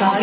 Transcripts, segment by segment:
Wow,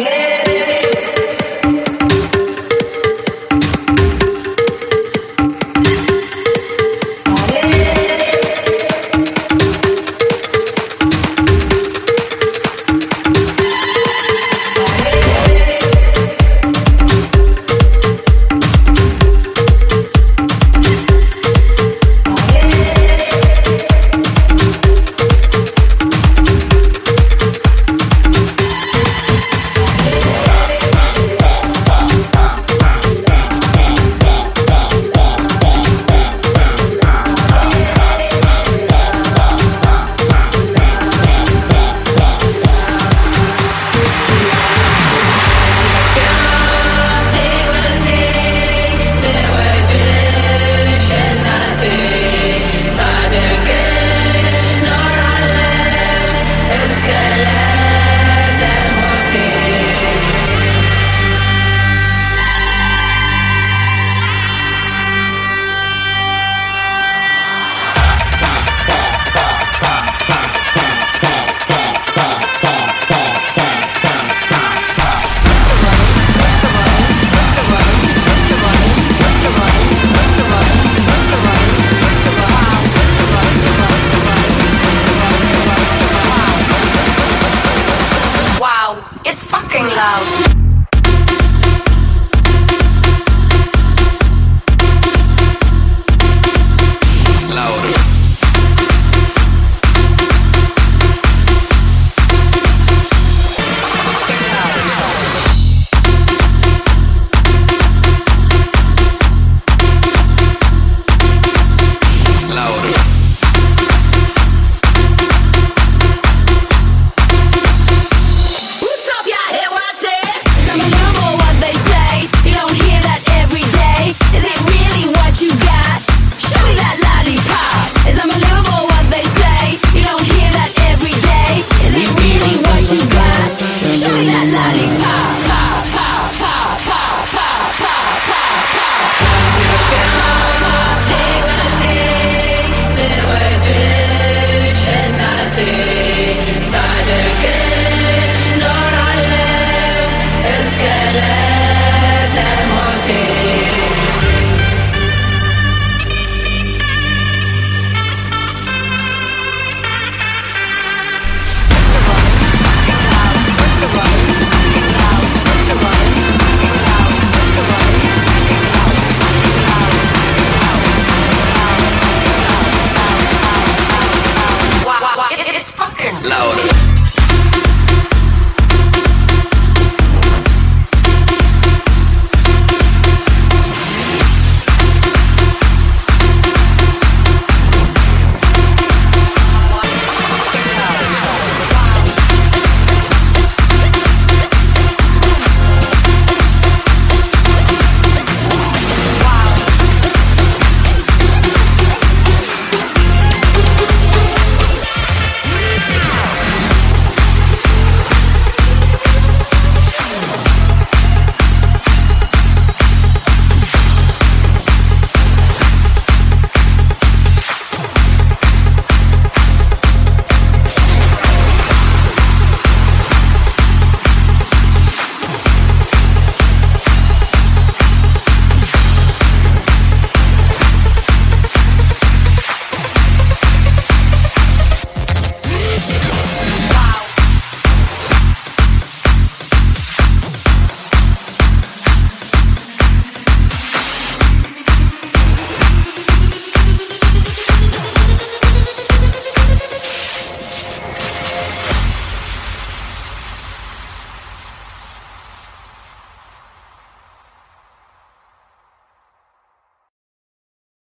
fucking loud.